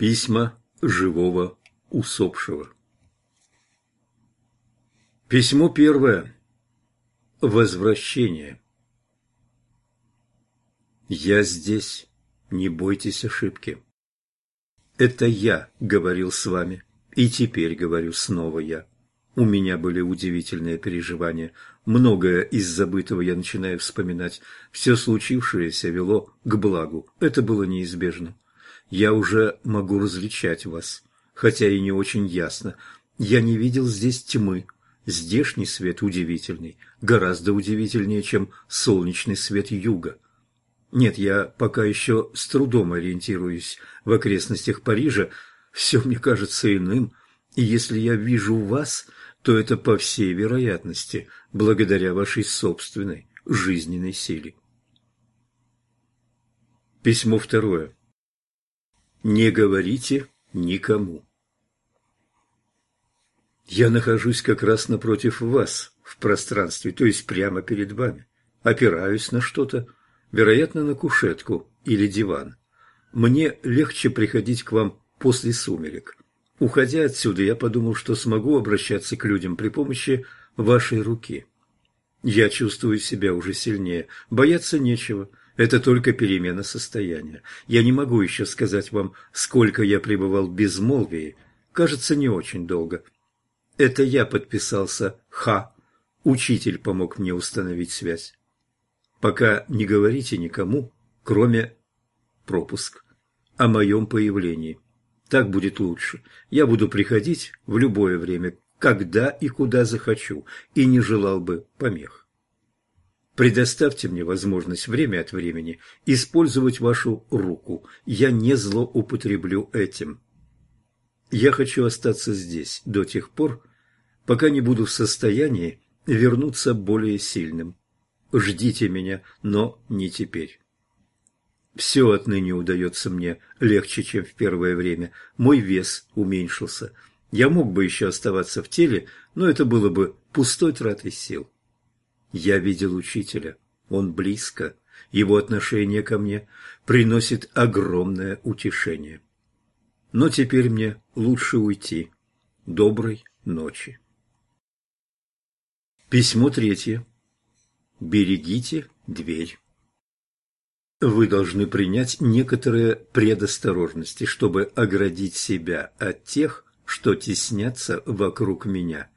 Письма живого усопшего. Письмо первое. Возвращение. Я здесь. Не бойтесь ошибки. Это я говорил с вами, и теперь говорю снова я. У меня были удивительные переживания. Многое из забытого я начинаю вспоминать. Все случившееся вело к благу. Это было неизбежно. Я уже могу различать вас, хотя и не очень ясно. Я не видел здесь тьмы. Здешний свет удивительный, гораздо удивительнее, чем солнечный свет юга. Нет, я пока еще с трудом ориентируюсь в окрестностях Парижа. Все мне кажется иным, и если я вижу вас, то это по всей вероятности благодаря вашей собственной жизненной силе. Письмо второе. Не говорите никому. Я нахожусь как раз напротив вас в пространстве, то есть прямо перед вами. Опираюсь на что-то, вероятно, на кушетку или диван. Мне легче приходить к вам после сумерек. Уходя отсюда, я подумал, что смогу обращаться к людям при помощи вашей руки. Я чувствую себя уже сильнее, бояться нечего, это только перемена состояния. Я не могу еще сказать вам, сколько я пребывал в безмолвии. Кажется, не очень долго. Это я подписался «Ха». Учитель помог мне установить связь. Пока не говорите никому, кроме пропуск, о моем появлении. Так будет лучше. Я буду приходить в любое время, когда и куда захочу, и не желал бы помех. Предоставьте мне возможность время от времени использовать вашу руку. Я не злоупотреблю этим. Я хочу остаться здесь до тех пор, пока не буду в состоянии вернуться более сильным. Ждите меня, но не теперь. Все отныне удается мне легче, чем в первое время. Мой вес уменьшился. Я мог бы еще оставаться в теле, но это было бы пустой тратой сил. Я видел учителя. Он близко. Его отношение ко мне приносит огромное утешение. Но теперь мне лучше уйти. Доброй ночи. Письмо третье. Берегите дверь. Вы должны принять некоторые предосторожности, чтобы оградить себя от тех, что теснятся вокруг меня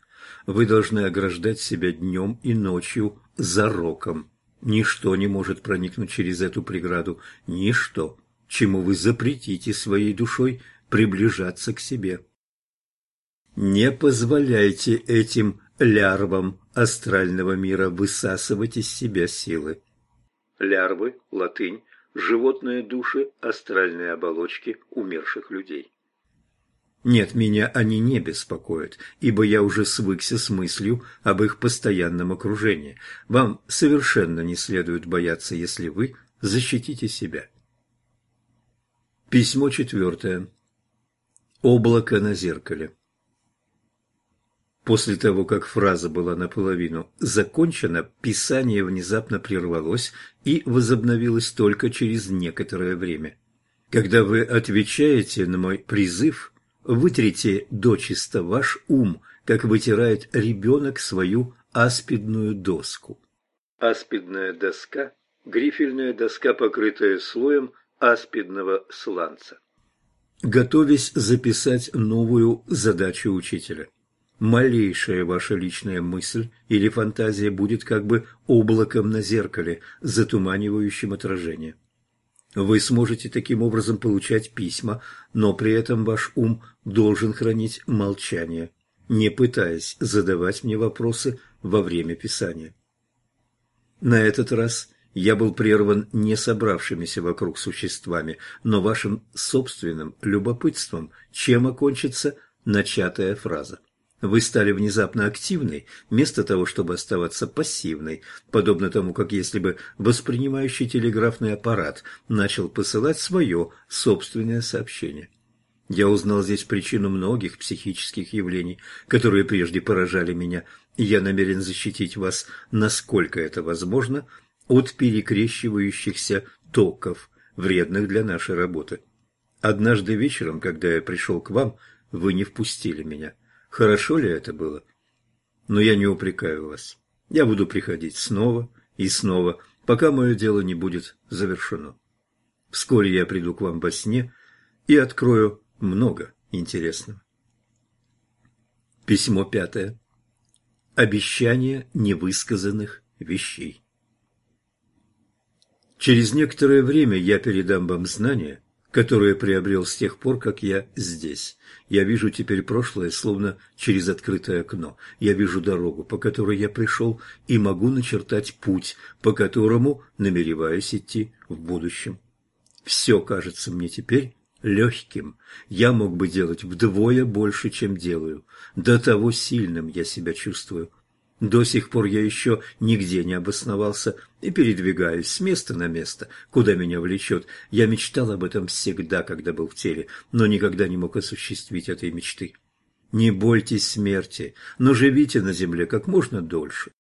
вы должны ограждать себя днем и ночью за роком. Ничто не может проникнуть через эту преграду, ничто, чему вы запретите своей душой приближаться к себе. Не позволяйте этим лярвам астрального мира высасывать из себя силы. Лярвы, латынь, животные души, астральные оболочки умерших людей. Нет, меня они не беспокоят, ибо я уже свыкся с мыслью об их постоянном окружении. Вам совершенно не следует бояться, если вы защитите себя. Письмо четвертое. Облако на зеркале. После того, как фраза была наполовину закончена, писание внезапно прервалось и возобновилось только через некоторое время. Когда вы отвечаете на мой призыв – Вытрите дочисто ваш ум, как вытирает ребенок свою аспидную доску. Аспидная доска – грифельная доска, покрытая слоем аспидного сланца. Готовясь записать новую задачу учителя. Малейшая ваша личная мысль или фантазия будет как бы облаком на зеркале, затуманивающим отражение. Вы сможете таким образом получать письма, но при этом ваш ум должен хранить молчание, не пытаясь задавать мне вопросы во время писания. На этот раз я был прерван не собравшимися вокруг существами, но вашим собственным любопытством, чем окончится начатая фраза. Вы стали внезапно активной, вместо того, чтобы оставаться пассивной, подобно тому, как если бы воспринимающий телеграфный аппарат начал посылать свое собственное сообщение. Я узнал здесь причину многих психических явлений, которые прежде поражали меня, и я намерен защитить вас, насколько это возможно, от перекрещивающихся токов, вредных для нашей работы. Однажды вечером, когда я пришел к вам, вы не впустили меня. Хорошо ли это было? Но я не упрекаю вас. Я буду приходить снова и снова, пока мое дело не будет завершено. Вскоре я приду к вам во сне и открою много интересного. Письмо пятое. Обещание невысказанных вещей. Через некоторое время я передам вам знания, которые приобрел с тех пор, как я здесь. Я вижу теперь прошлое, словно через открытое окно. Я вижу дорогу, по которой я пришел, и могу начертать путь, по которому намереваюсь идти в будущем. Все кажется мне теперь легким. Я мог бы делать вдвое больше, чем делаю. До того сильным я себя чувствую. До сих пор я еще нигде не обосновался и передвигаюсь с места на место, куда меня влечет. Я мечтал об этом всегда, когда был в теле, но никогда не мог осуществить этой мечты. Не бойтесь смерти, но живите на земле как можно дольше.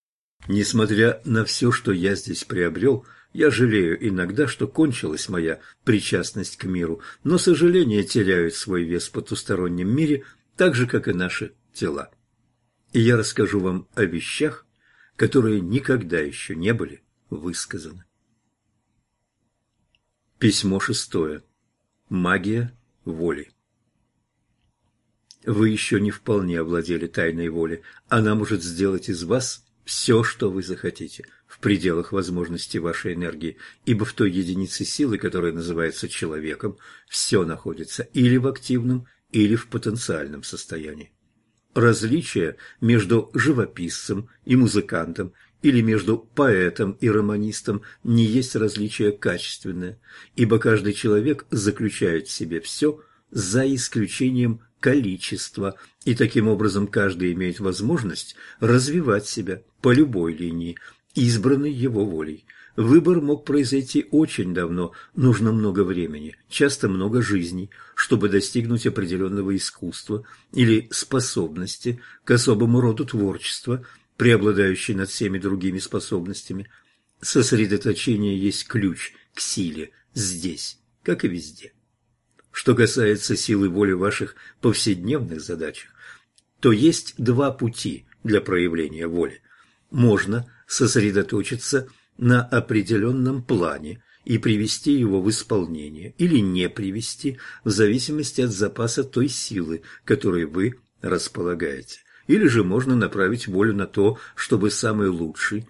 Несмотря на все, что я здесь приобрел, я жалею иногда, что кончилась моя причастность к миру, но сожаления теряют свой вес в потустороннем мире, так же, как и наши тела. И я расскажу вам о вещах, которые никогда еще не были высказаны. Письмо шестое. Магия воли. Вы еще не вполне овладели тайной воли. Она может сделать из вас все, что вы захотите – в пределах возможностей вашей энергии, ибо в той единице силы, которая называется человеком, все находится или в активном, или в потенциальном состоянии. Различие между живописцем и музыкантом или между поэтом и романистом не есть различие качественное, ибо каждый человек заключает в себе все за исключением количества, и таким образом каждый имеет возможность развивать себя по любой линии, избранный его волей. Выбор мог произойти очень давно, нужно много времени, часто много жизней, чтобы достигнуть определенного искусства или способности к особому роду творчества, преобладающей над всеми другими способностями. Сосредоточение есть ключ к силе здесь, как и везде. Что касается силы воли в ваших повседневных задачах, то есть два пути для проявления воли. Можно сосредоточиться на определенном плане и привести его в исполнение или не привести в зависимости от запаса той силы, которой вы располагаете. Или же можно направить волю на то, чтобы самый лучший,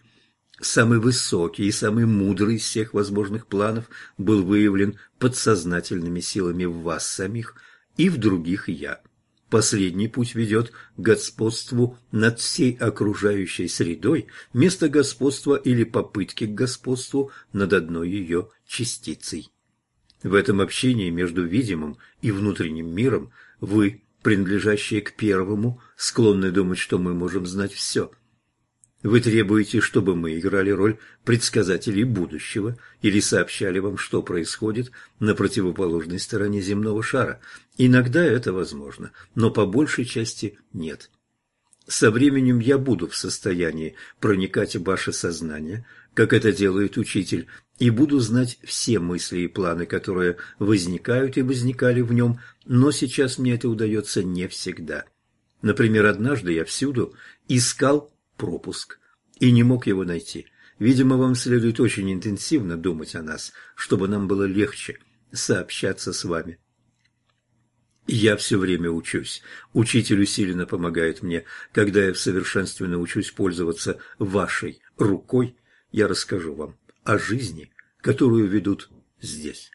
самый высокий и самый мудрый из всех возможных планов был выявлен подсознательными силами в вас самих и в других «я». Последний путь ведет к господству над всей окружающей средой, вместо господства или попытки к господству над одной ее частицей. В этом общении между видимым и внутренним миром вы, принадлежащие к первому, склонны думать, что мы можем знать все – вы требуете, чтобы мы играли роль предсказателей будущего или сообщали вам, что происходит на противоположной стороне земного шара. Иногда это возможно, но по большей части нет. Со временем я буду в состоянии проникать в ваше сознание, как это делает учитель, и буду знать все мысли и планы, которые возникают и возникали в нем, но сейчас мне это удается не всегда. Например, однажды я всюду искал пропуск и не мог его найти. Видимо, вам следует очень интенсивно думать о нас, чтобы нам было легче сообщаться с вами. Я все время учусь. Учитель усиленно помогает мне. Когда я в совершенстве научусь пользоваться вашей рукой, я расскажу вам о жизни, которую ведут здесь.